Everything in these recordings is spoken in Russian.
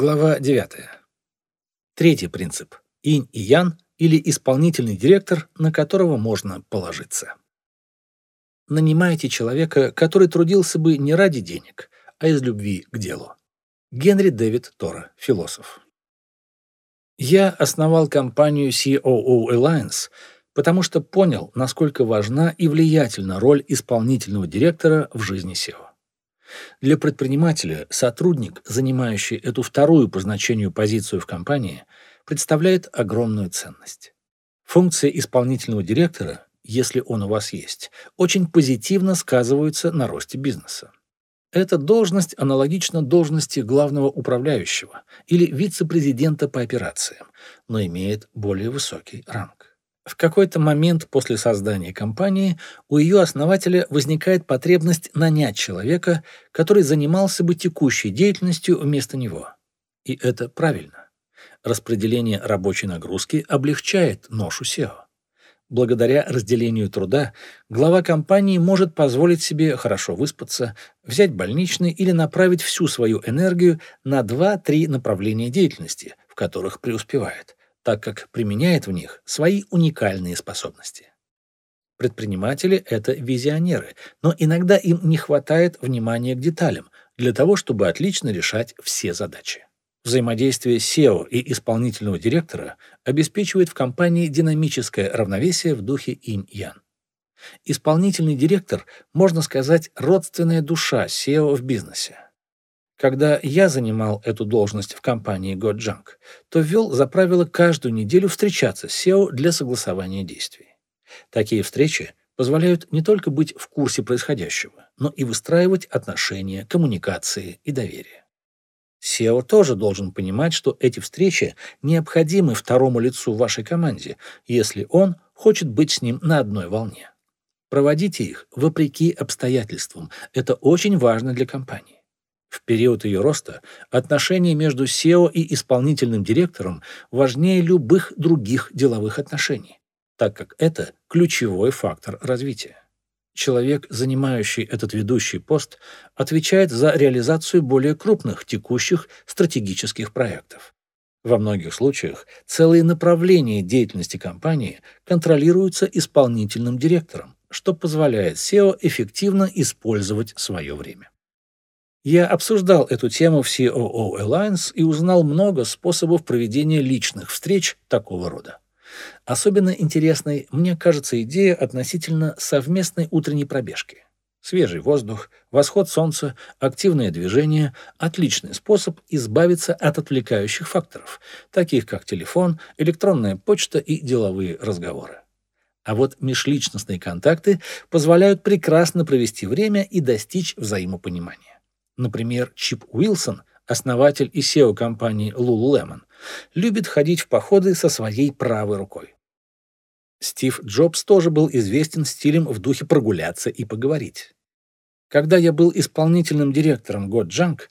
Глава 9. Третий принцип. Инь и Ян или исполнительный директор, на которого можно положиться. Нанимайте человека, который трудился бы не ради денег, а из любви к делу. Генри Дэвид Тора, философ. Я основал компанию COO Alliance, потому что понял, насколько важна и влиятельна роль исполнительного директора в жизни SEO. Для предпринимателя сотрудник, занимающий эту вторую по значению позицию в компании, представляет огромную ценность. Функция исполнительного директора, если он у вас есть, очень позитивно сказывается на росте бизнеса. Эта должность аналогична должности главного управляющего или вице-президента по операциям, но имеет более высокий ранг. В какой-то момент после создания компании у ее основателя возникает потребность нанять человека, который занимался бы текущей деятельностью вместо него. И это правильно. Распределение рабочей нагрузки облегчает ношу SEO. Благодаря разделению труда глава компании может позволить себе хорошо выспаться, взять больничный или направить всю свою энергию на 2-3 направления деятельности, в которых преуспевает так как применяет в них свои уникальные способности. Предприниматели — это визионеры, но иногда им не хватает внимания к деталям для того, чтобы отлично решать все задачи. Взаимодействие SEO и исполнительного директора обеспечивает в компании динамическое равновесие в духе инь-ян. Исполнительный директор, можно сказать, родственная душа SEO в бизнесе. Когда я занимал эту должность в компании Goджunk, то ввел за правило каждую неделю встречаться с SEO для согласования действий. Такие встречи позволяют не только быть в курсе происходящего, но и выстраивать отношения, коммуникации и доверие. SEO тоже должен понимать, что эти встречи необходимы второму лицу в вашей команде, если он хочет быть с ним на одной волне. Проводите их вопреки обстоятельствам. Это очень важно для компании. Период ее роста отношения между SEO и исполнительным директором важнее любых других деловых отношений, так как это ключевой фактор развития. Человек, занимающий этот ведущий пост, отвечает за реализацию более крупных текущих стратегических проектов. Во многих случаях целые направления деятельности компании контролируются исполнительным директором, что позволяет SEO эффективно использовать свое время. Я обсуждал эту тему в COO Alliance и узнал много способов проведения личных встреч такого рода. Особенно интересной мне кажется идея относительно совместной утренней пробежки. Свежий воздух, восход солнца, активное движение – отличный способ избавиться от отвлекающих факторов, таких как телефон, электронная почта и деловые разговоры. А вот межличностные контакты позволяют прекрасно провести время и достичь взаимопонимания. Например, Чип Уилсон, основатель и SEO компании Lululemon, любит ходить в походы со своей правой рукой. Стив Джобс тоже был известен стилем в духе прогуляться и поговорить. Когда я был исполнительным директором GodJunk,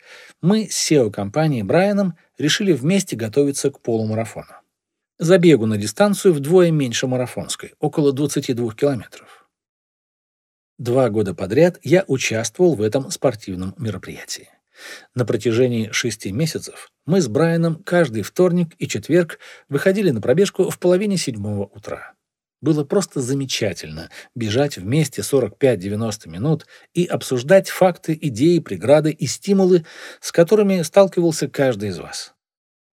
мы с SEO-компанией Брайаном решили вместе готовиться к полумарафону. Забегу на дистанцию вдвое меньше марафонской, около 22 километров. Два года подряд я участвовал в этом спортивном мероприятии. На протяжении шести месяцев мы с Брайаном каждый вторник и четверг выходили на пробежку в половине седьмого утра. Было просто замечательно бежать вместе 45-90 минут и обсуждать факты, идеи, преграды и стимулы, с которыми сталкивался каждый из вас.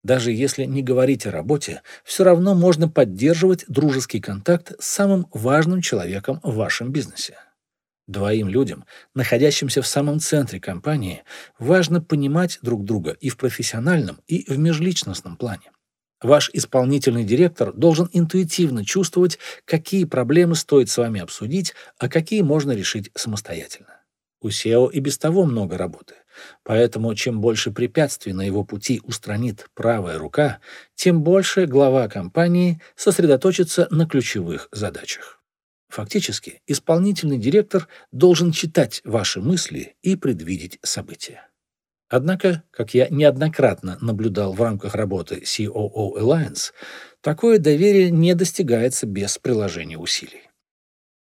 Даже если не говорить о работе, все равно можно поддерживать дружеский контакт с самым важным человеком в вашем бизнесе. Двоим людям, находящимся в самом центре компании, важно понимать друг друга и в профессиональном, и в межличностном плане. Ваш исполнительный директор должен интуитивно чувствовать, какие проблемы стоит с вами обсудить, а какие можно решить самостоятельно. У SEO и без того много работы. Поэтому чем больше препятствий на его пути устранит правая рука, тем больше глава компании сосредоточится на ключевых задачах. Фактически, исполнительный директор должен читать ваши мысли и предвидеть события. Однако, как я неоднократно наблюдал в рамках работы COO Alliance, такое доверие не достигается без приложения усилий.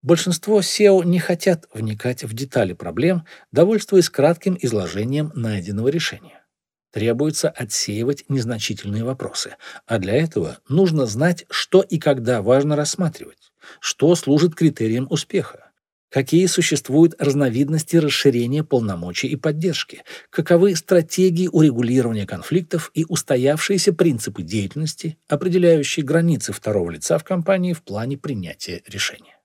Большинство SEO не хотят вникать в детали проблем, довольствуясь кратким изложением найденного решения. Требуется отсеивать незначительные вопросы, а для этого нужно знать, что и когда важно рассматривать, что служит критерием успеха, какие существуют разновидности расширения полномочий и поддержки, каковы стратегии урегулирования конфликтов и устоявшиеся принципы деятельности, определяющие границы второго лица в компании в плане принятия решения.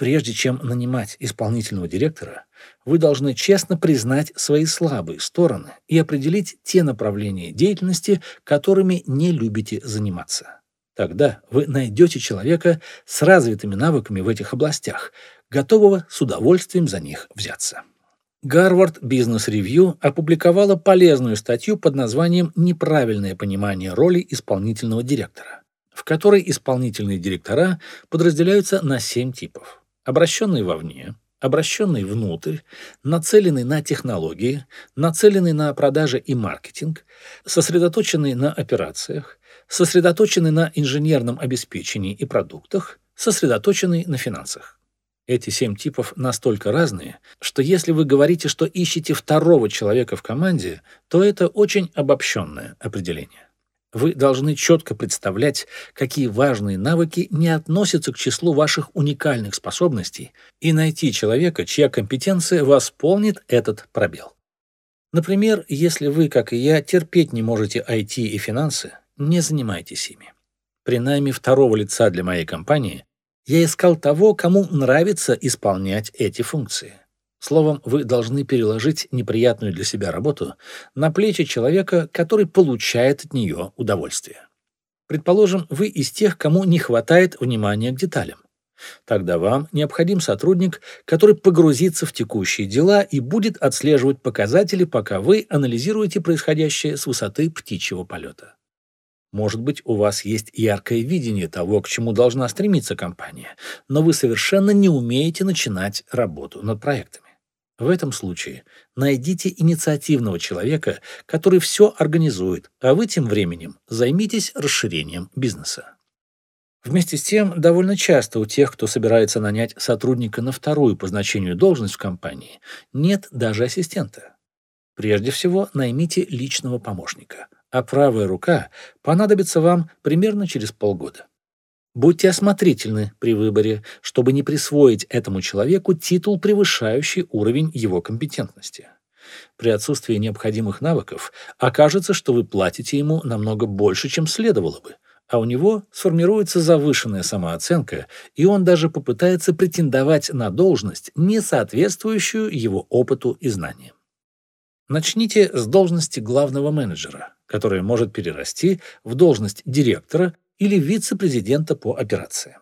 Прежде чем нанимать исполнительного директора, вы должны честно признать свои слабые стороны и определить те направления деятельности, которыми не любите заниматься. Тогда вы найдете человека с развитыми навыками в этих областях, готового с удовольствием за них взяться. Гарвард Бизнес Ревью опубликовала полезную статью под названием «Неправильное понимание роли исполнительного директора», в которой исполнительные директора подразделяются на семь типов обращенный вовне, обращенный внутрь, нацеленный на технологии, нацеленный на продажи и маркетинг, сосредоточенный на операциях, сосредоточенный на инженерном обеспечении и продуктах, сосредоточенный на финансах. Эти семь типов настолько разные, что если вы говорите, что ищете второго человека в команде, то это очень обобщенное определение. Вы должны четко представлять, какие важные навыки не относятся к числу ваших уникальных способностей, и найти человека, чья компетенция восполнит этот пробел. Например, если вы, как и я, терпеть не можете IT и финансы, не занимайтесь ими. При найме второго лица для моей компании я искал того, кому нравится исполнять эти функции. Словом, вы должны переложить неприятную для себя работу на плечи человека, который получает от нее удовольствие. Предположим, вы из тех, кому не хватает внимания к деталям. Тогда вам необходим сотрудник, который погрузится в текущие дела и будет отслеживать показатели, пока вы анализируете происходящее с высоты птичьего полета. Может быть, у вас есть яркое видение того, к чему должна стремиться компания, но вы совершенно не умеете начинать работу над проектами. В этом случае найдите инициативного человека, который все организует, а вы тем временем займитесь расширением бизнеса. Вместе с тем, довольно часто у тех, кто собирается нанять сотрудника на вторую по значению должность в компании, нет даже ассистента. Прежде всего, наймите личного помощника, а правая рука понадобится вам примерно через полгода. Будьте осмотрительны при выборе, чтобы не присвоить этому человеку титул, превышающий уровень его компетентности. При отсутствии необходимых навыков окажется, что вы платите ему намного больше, чем следовало бы, а у него сформируется завышенная самооценка, и он даже попытается претендовать на должность, не соответствующую его опыту и знаниям. Начните с должности главного менеджера, которая может перерасти в должность директора или вице-президента по операциям.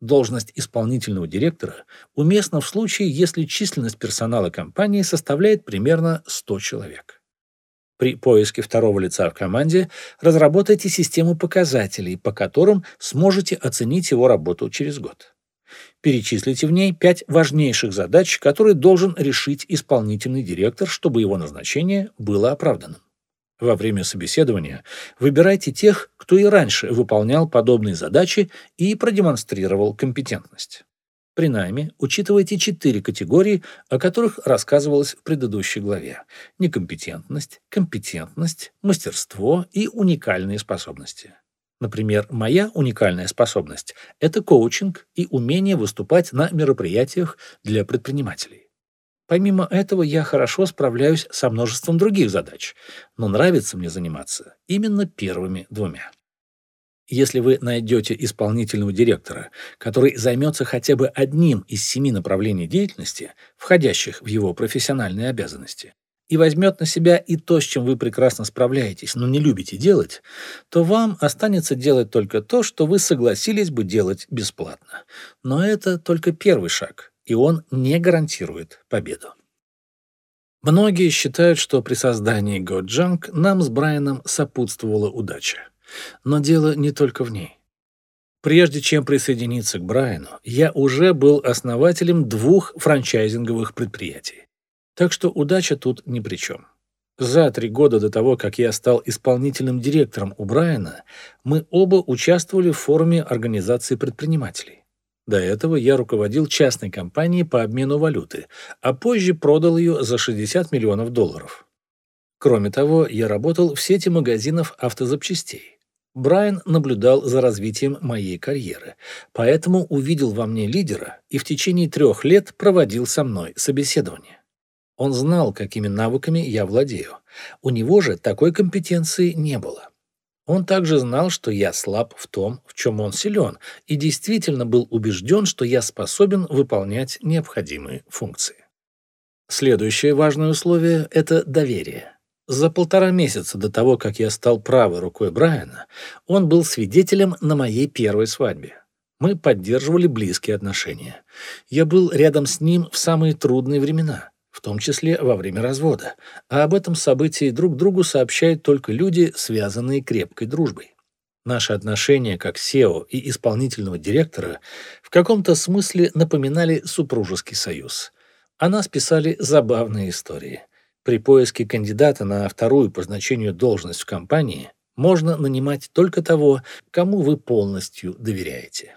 Должность исполнительного директора уместна в случае, если численность персонала компании составляет примерно 100 человек. При поиске второго лица в команде разработайте систему показателей, по которым сможете оценить его работу через год. Перечислите в ней пять важнейших задач, которые должен решить исполнительный директор, чтобы его назначение было оправданным. Во время собеседования выбирайте тех, кто и раньше выполнял подобные задачи и продемонстрировал компетентность. При найме учитывайте четыре категории, о которых рассказывалось в предыдущей главе. Некомпетентность, компетентность, мастерство и уникальные способности. Например, моя уникальная способность – это коучинг и умение выступать на мероприятиях для предпринимателей. Помимо этого, я хорошо справляюсь со множеством других задач, но нравится мне заниматься именно первыми двумя. Если вы найдете исполнительного директора, который займется хотя бы одним из семи направлений деятельности, входящих в его профессиональные обязанности, и возьмет на себя и то, с чем вы прекрасно справляетесь, но не любите делать, то вам останется делать только то, что вы согласились бы делать бесплатно. Но это только первый шаг, и он не гарантирует победу. Многие считают, что при создании Годжанг нам с Брайаном сопутствовала удача. Но дело не только в ней. Прежде чем присоединиться к Брайану, я уже был основателем двух франчайзинговых предприятий. Так что удача тут ни при чем. За три года до того, как я стал исполнительным директором у Брайана, мы оба участвовали в форуме организации предпринимателей. До этого я руководил частной компанией по обмену валюты, а позже продал ее за 60 миллионов долларов. Кроме того, я работал в сети магазинов автозапчастей. Брайан наблюдал за развитием моей карьеры, поэтому увидел во мне лидера и в течение трех лет проводил со мной собеседование. Он знал, какими навыками я владею. У него же такой компетенции не было. Он также знал, что я слаб в том, в чем он силен, и действительно был убежден, что я способен выполнять необходимые функции. Следующее важное условие – это доверие. За полтора месяца до того, как я стал правой рукой Брайана, он был свидетелем на моей первой свадьбе. Мы поддерживали близкие отношения. Я был рядом с ним в самые трудные времена, в том числе во время развода, а об этом событии друг другу сообщают только люди, связанные крепкой дружбой. Наши отношения как SEO и исполнительного директора в каком-то смысле напоминали супружеский союз. О нас писали забавные истории. При поиске кандидата на вторую по значению должность в компании можно нанимать только того, кому вы полностью доверяете.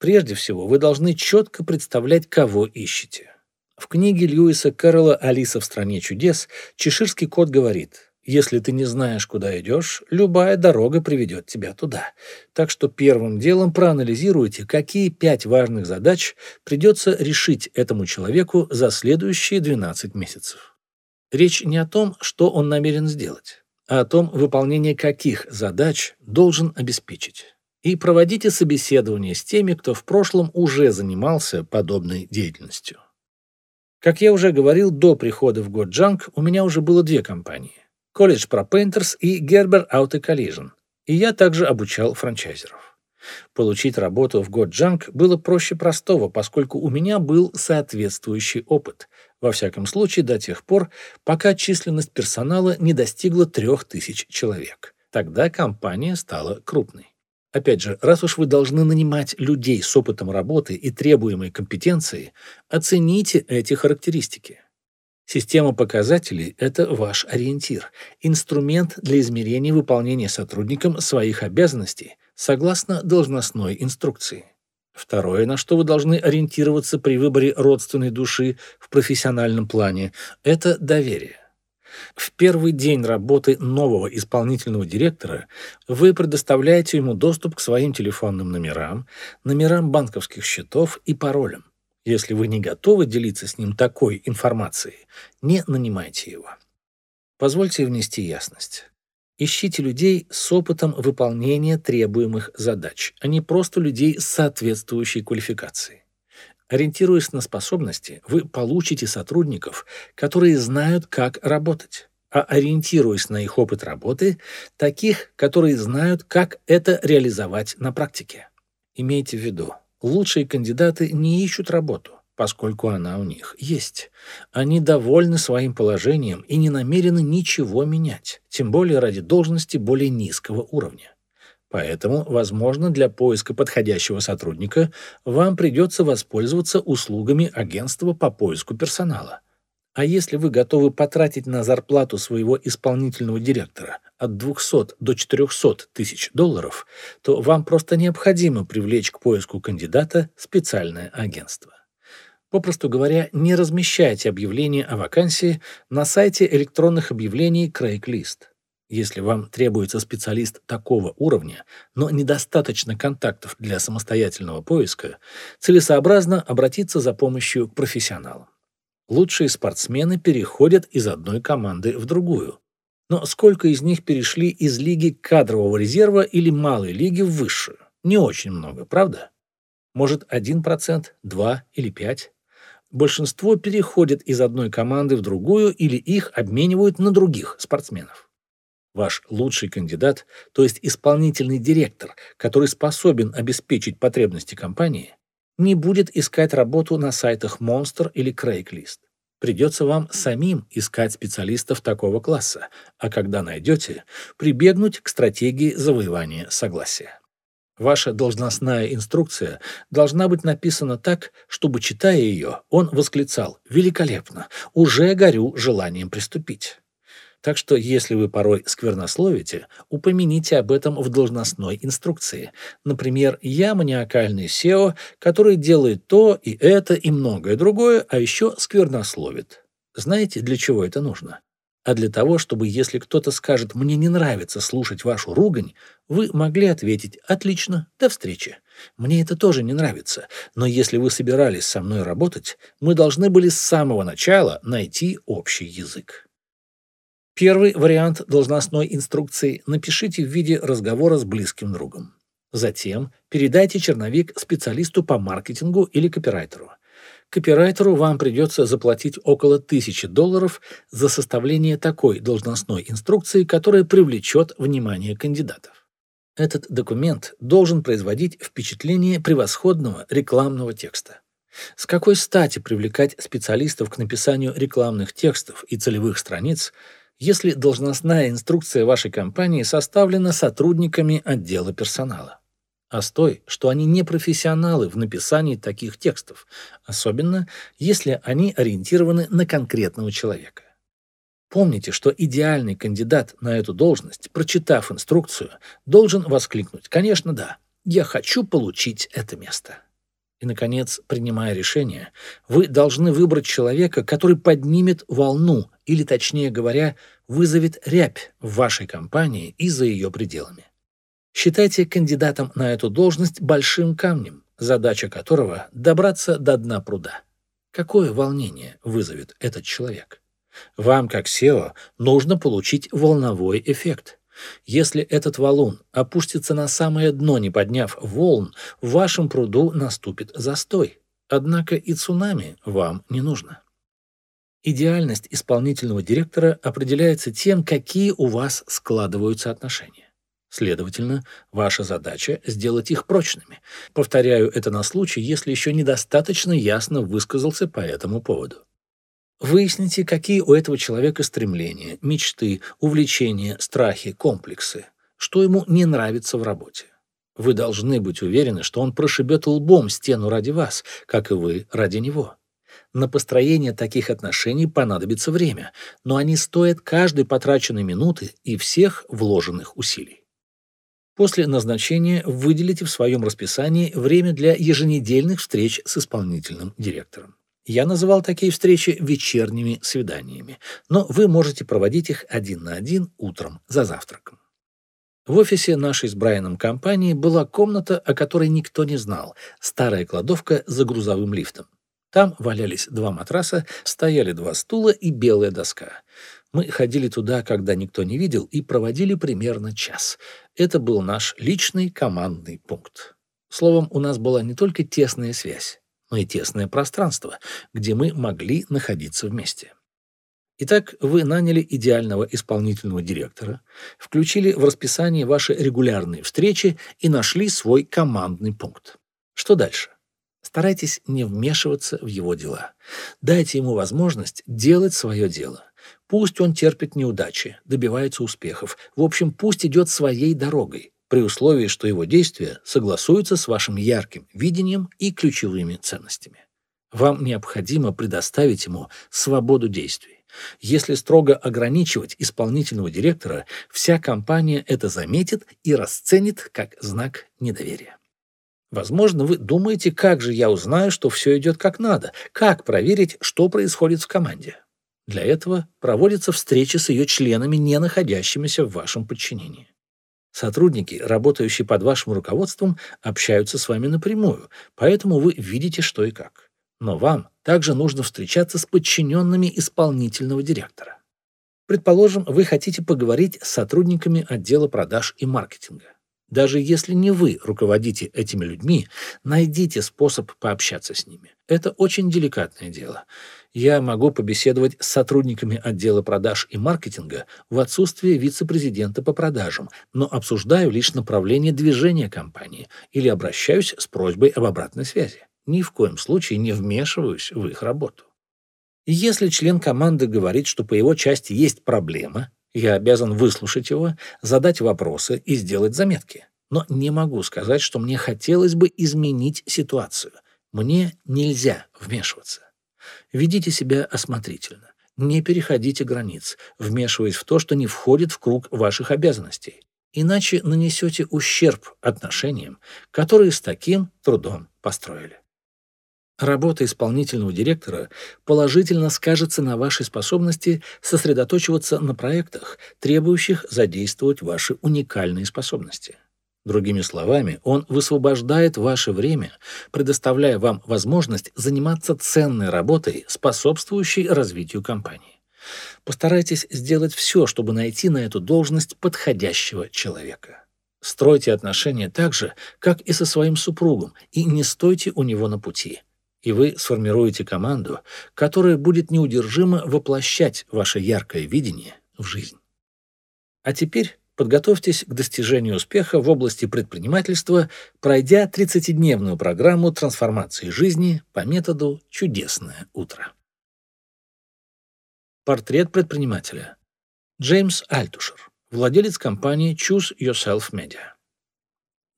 Прежде всего, вы должны четко представлять, кого ищете. В книге Льюиса Кэрролла «Алиса в стране чудес» чеширский кот говорит, если ты не знаешь, куда идешь, любая дорога приведет тебя туда. Так что первым делом проанализируйте, какие пять важных задач придется решить этому человеку за следующие 12 месяцев. Речь не о том, что он намерен сделать, а о том, выполнение каких задач должен обеспечить. И проводите собеседование с теми, кто в прошлом уже занимался подобной деятельностью. Как я уже говорил, до прихода в Годжанг у меня уже было две компании – College Pro Painters и Gerber Auto Collision, и я также обучал франчайзеров. Получить работу в Годжанг было проще простого, поскольку у меня был соответствующий опыт, во всяком случае до тех пор, пока численность персонала не достигла 3000 человек. Тогда компания стала крупной. Опять же, раз уж вы должны нанимать людей с опытом работы и требуемой компетенцией, оцените эти характеристики. Система показателей – это ваш ориентир, инструмент для измерения выполнения сотрудником своих обязанностей согласно должностной инструкции. Второе, на что вы должны ориентироваться при выборе родственной души в профессиональном плане, это доверие. В первый день работы нового исполнительного директора вы предоставляете ему доступ к своим телефонным номерам, номерам банковских счетов и паролям. Если вы не готовы делиться с ним такой информацией, не нанимайте его. Позвольте внести ясность. Ищите людей с опытом выполнения требуемых задач, а не просто людей с соответствующей квалификацией. Ориентируясь на способности, вы получите сотрудников, которые знают, как работать, а ориентируясь на их опыт работы, таких, которые знают, как это реализовать на практике. Имейте в виду, лучшие кандидаты не ищут работу поскольку она у них есть. Они довольны своим положением и не намерены ничего менять, тем более ради должности более низкого уровня. Поэтому, возможно, для поиска подходящего сотрудника вам придется воспользоваться услугами агентства по поиску персонала. А если вы готовы потратить на зарплату своего исполнительного директора от 200 до 400 тысяч долларов, то вам просто необходимо привлечь к поиску кандидата специальное агентство. Попросту говоря, не размещайте объявления о вакансии на сайте электронных объявлений Craigslist. Если вам требуется специалист такого уровня, но недостаточно контактов для самостоятельного поиска, целесообразно обратиться за помощью к профессионалам. Лучшие спортсмены переходят из одной команды в другую. Но сколько из них перешли из лиги кадрового резерва или малой лиги в высшую? Не очень много, правда? Может, 1%, 2 или 5%? большинство переходит из одной команды в другую или их обменивают на других спортсменов. Ваш лучший кандидат, то есть исполнительный директор, который способен обеспечить потребности компании, не будет искать работу на сайтах Monster или Craigslist. Придется вам самим искать специалистов такого класса, а когда найдете, прибегнуть к стратегии завоевания согласия. Ваша должностная инструкция должна быть написана так, чтобы, читая ее, он восклицал «Великолепно! Уже горю желанием приступить». Так что, если вы порой сквернословите, упомяните об этом в должностной инструкции. Например, «Я маниакальный SEO, который делает то и это и многое другое, а еще сквернословит». Знаете, для чего это нужно? а для того, чтобы, если кто-то скажет «мне не нравится слушать вашу ругань», вы могли ответить «отлично, до встречи». Мне это тоже не нравится, но если вы собирались со мной работать, мы должны были с самого начала найти общий язык. Первый вариант должностной инструкции напишите в виде разговора с близким другом. Затем передайте черновик специалисту по маркетингу или копирайтеру. Копирайтеру вам придется заплатить около тысячи долларов за составление такой должностной инструкции, которая привлечет внимание кандидатов. Этот документ должен производить впечатление превосходного рекламного текста. С какой стати привлекать специалистов к написанию рекламных текстов и целевых страниц, если должностная инструкция вашей компании составлена сотрудниками отдела персонала? а с той, что они не профессионалы в написании таких текстов, особенно если они ориентированы на конкретного человека. Помните, что идеальный кандидат на эту должность, прочитав инструкцию, должен воскликнуть «Конечно, да, я хочу получить это место». И, наконец, принимая решение, вы должны выбрать человека, который поднимет волну, или, точнее говоря, вызовет рябь в вашей компании и за ее пределами. Считайте кандидатом на эту должность большим камнем, задача которого – добраться до дна пруда. Какое волнение вызовет этот человек? Вам, как SEO, нужно получить волновой эффект. Если этот валун опустится на самое дно, не подняв волн, в вашем пруду наступит застой. Однако и цунами вам не нужно. Идеальность исполнительного директора определяется тем, какие у вас складываются отношения. Следовательно, ваша задача – сделать их прочными. Повторяю это на случай, если еще недостаточно ясно высказался по этому поводу. Выясните, какие у этого человека стремления, мечты, увлечения, страхи, комплексы, что ему не нравится в работе. Вы должны быть уверены, что он прошибет лбом стену ради вас, как и вы ради него. На построение таких отношений понадобится время, но они стоят каждой потраченной минуты и всех вложенных усилий. После назначения выделите в своем расписании время для еженедельных встреч с исполнительным директором. Я называл такие встречи вечерними свиданиями, но вы можете проводить их один на один утром за завтраком. В офисе нашей с Брайаном компании была комната, о которой никто не знал, старая кладовка за грузовым лифтом. Там валялись два матраса, стояли два стула и белая доска. Мы ходили туда, когда никто не видел, и проводили примерно час. Это был наш личный командный пункт. Словом, у нас была не только тесная связь, но и тесное пространство, где мы могли находиться вместе. Итак, вы наняли идеального исполнительного директора, включили в расписание ваши регулярные встречи и нашли свой командный пункт. Что дальше? Старайтесь не вмешиваться в его дела. Дайте ему возможность делать свое дело. Пусть он терпит неудачи, добивается успехов. В общем, пусть идет своей дорогой, при условии, что его действия согласуются с вашим ярким видением и ключевыми ценностями. Вам необходимо предоставить ему свободу действий. Если строго ограничивать исполнительного директора, вся компания это заметит и расценит как знак недоверия. Возможно, вы думаете, как же я узнаю, что все идет как надо, как проверить, что происходит в команде. Для этого проводятся встречи с ее членами, не находящимися в вашем подчинении. Сотрудники, работающие под вашим руководством, общаются с вами напрямую, поэтому вы видите, что и как. Но вам также нужно встречаться с подчиненными исполнительного директора. Предположим, вы хотите поговорить с сотрудниками отдела продаж и маркетинга. Даже если не вы руководите этими людьми, найдите способ пообщаться с ними. Это очень деликатное дело я могу побеседовать с сотрудниками отдела продаж и маркетинга в отсутствие вице-президента по продажам, но обсуждаю лишь направление движения компании или обращаюсь с просьбой об обратной связи. Ни в коем случае не вмешиваюсь в их работу. если член команды говорит, что по его части есть проблема, я обязан выслушать его, задать вопросы и сделать заметки. Но не могу сказать, что мне хотелось бы изменить ситуацию. Мне нельзя вмешиваться. Ведите себя осмотрительно. Не переходите границ, вмешиваясь в то, что не входит в круг ваших обязанностей. Иначе нанесете ущерб отношениям, которые с таким трудом построили. Работа исполнительного директора положительно скажется на вашей способности сосредоточиваться на проектах, требующих задействовать ваши уникальные способности. Другими словами, он высвобождает ваше время, предоставляя вам возможность заниматься ценной работой, способствующей развитию компании. Постарайтесь сделать все, чтобы найти на эту должность подходящего человека. Стройте отношения так же, как и со своим супругом, и не стойте у него на пути. И вы сформируете команду, которая будет неудержимо воплощать ваше яркое видение в жизнь. А теперь подготовьтесь к достижению успеха в области предпринимательства, пройдя 30-дневную программу трансформации жизни по методу «Чудесное утро». Портрет предпринимателя. Джеймс Альтушер, владелец компании Choose Yourself Media.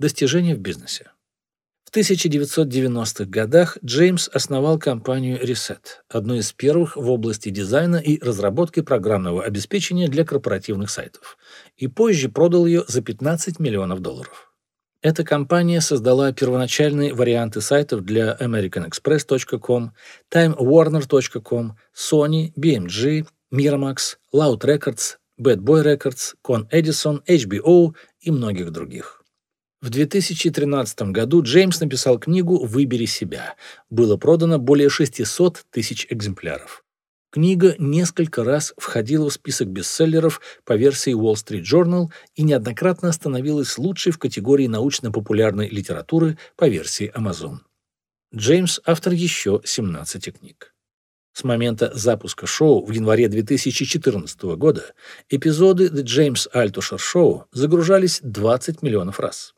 Достижения в бизнесе. В 1990-х годах Джеймс основал компанию Reset, одну из первых в области дизайна и разработки программного обеспечения для корпоративных сайтов, и позже продал ее за 15 миллионов долларов. Эта компания создала первоначальные варианты сайтов для AmericanExpress.com, TimeWarner.com, Sony, BMG, Miramax, Loud Records, Bad Boy Records, Con Edison, HBO и многих других. В 2013 году Джеймс написал книгу «Выбери себя». Было продано более 600 тысяч экземпляров. Книга несколько раз входила в список бестселлеров по версии Wall Street Journal и неоднократно становилась лучшей в категории научно-популярной литературы по версии Amazon. Джеймс – автор еще 17 книг. С момента запуска шоу в январе 2014 года эпизоды The James Altucher Show загружались 20 миллионов раз.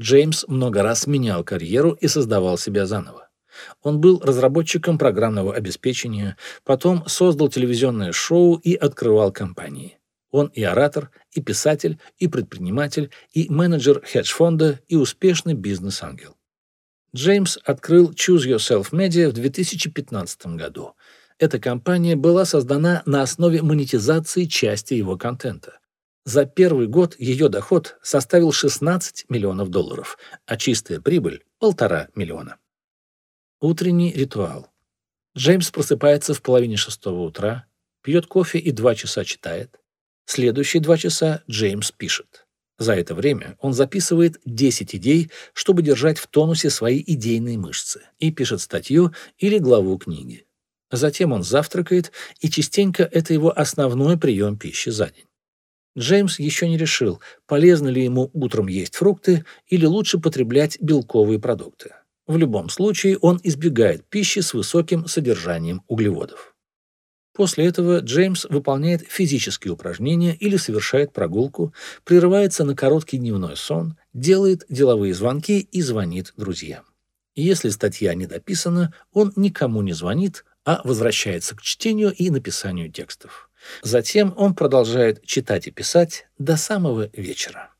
Джеймс много раз менял карьеру и создавал себя заново. Он был разработчиком программного обеспечения, потом создал телевизионное шоу и открывал компании. Он и оратор, и писатель, и предприниматель, и менеджер хедж-фонда, и успешный бизнес-ангел. Джеймс открыл Choose Yourself Media в 2015 году. Эта компания была создана на основе монетизации части его контента. За первый год ее доход составил 16 миллионов долларов, а чистая прибыль – полтора миллиона. Утренний ритуал. Джеймс просыпается в половине шестого утра, пьет кофе и два часа читает. Следующие два часа Джеймс пишет. За это время он записывает 10 идей, чтобы держать в тонусе свои идейные мышцы, и пишет статью или главу книги. Затем он завтракает, и частенько это его основной прием пищи за день. Джеймс еще не решил, полезно ли ему утром есть фрукты или лучше потреблять белковые продукты. В любом случае он избегает пищи с высоким содержанием углеводов. После этого Джеймс выполняет физические упражнения или совершает прогулку, прерывается на короткий дневной сон, делает деловые звонки и звонит друзьям. Если статья не дописана, он никому не звонит, а возвращается к чтению и написанию текстов. Затем он продолжает читать и писать до самого вечера.